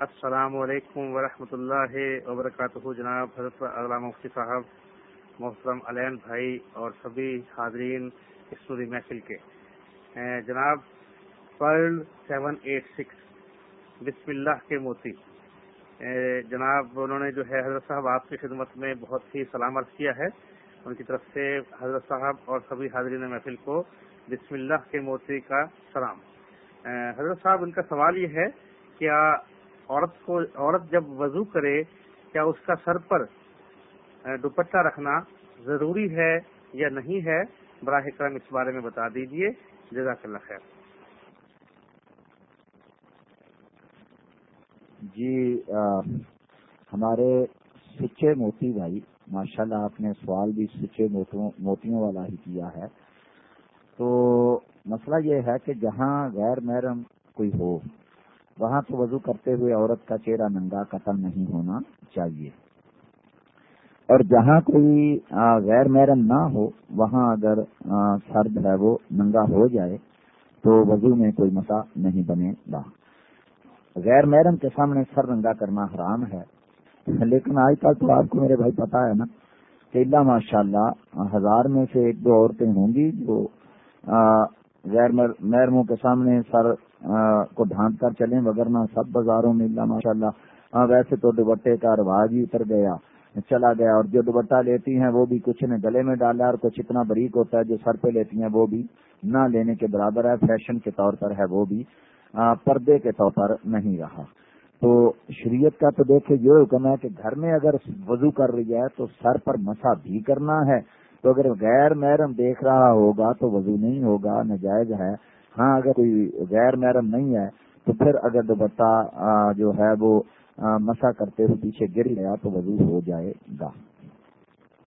السلام علیکم ورحمۃ اللہ وبرکاتہ، جناب حضرت علامہ مفتی صاحب، محترم علین بھائی اور سبھی حاضرین اسٹوری محفل کے۔ جناب، پرل سیون ایٹ سکس، بسم اللہ کے موتی۔ جناب، انہوں نے جو ہے حضرت صاحب، آپ کی خدمت میں بہت ہی سلامت کیا ہے۔ ان کی طرف سے حضرت صاحب اور سبھی حاضرین محفل کو بسم اللہ کے موتی کا سلام۔ حضرت صاحب، ان کا سوال یہ ہے، کیا عورت کو عورت جب وضو کرے، کیا اس کا سر پر دوپٹہ رکھنا ضروری ہے یا نہیں ہے؟ براہ کرم اس بارے میں بتا دیجیے۔ جزاک اللہ خیر۔ جی ہمارے سچے موتی بھائی، ماشاءاللہ آپ نے سوال بھی سچے موتیوں والا ہی کیا ہے۔ تو مسئلہ یہ ہے کہ جہاں غیر محرم کوئی ہو وہاں تو وضو کرتے ہوئے عورت کا چہرہ ننگا قتل نہیں ہونا چاہیے۔ اور جہاں کوئی غیر محرم نہ ہو، وہاں اگر سرد ہے، وہ ننگا ہو جائے، تو وضو میں کوئی مسا نہیں بنے گا۔ غیر محرم کے سامنے سر ننگا کرنا حرام ہے۔ لیکن آج کل تو آپ کو میرے بھائی پتا ہے نا کہ اللہ ماشاء اللہ ہزار میں سے ایک دو عورتیں ہوں گی جو غیر محرموں کے سامنے سر کو ڈھانٹ کر چلیں وغیرہ سب بازاروں میں اللہ ماشاء اللہ ویسے تو دوبٹے کا رواج ہی اتر گیا، چلا گیا، اور جو دوبٹہ لیتی ہیں وہ بھی کچھ نے گلے میں ڈالا، اور کچھ اتنا بریک ہوتا ہے جو سر پہ لیتی ہیں وہ بھی نہ لینے کے برابر ہے، فیشن کے طور پر ہے وہ بھی پردے کے طور پر نہیں رہا۔ تو شریعت کا تو دیکھے یہ حکم ہے کہ گھر میں اگر وضو کر رہی ہے تو سر پر مسا بھی کرنا ہے تو اگر غیر محرم دیکھ رہا ہوگا تو وضو نہیں ہوگا، ناجائز ہے۔ ہاں اگر کوئی غیر محرم نہیں ہے تو پھر اگر دوپٹہ جو ہے وہ مسا کرتے ہوئے پیچھے گر گیا تو وضو ہو جائے گا۔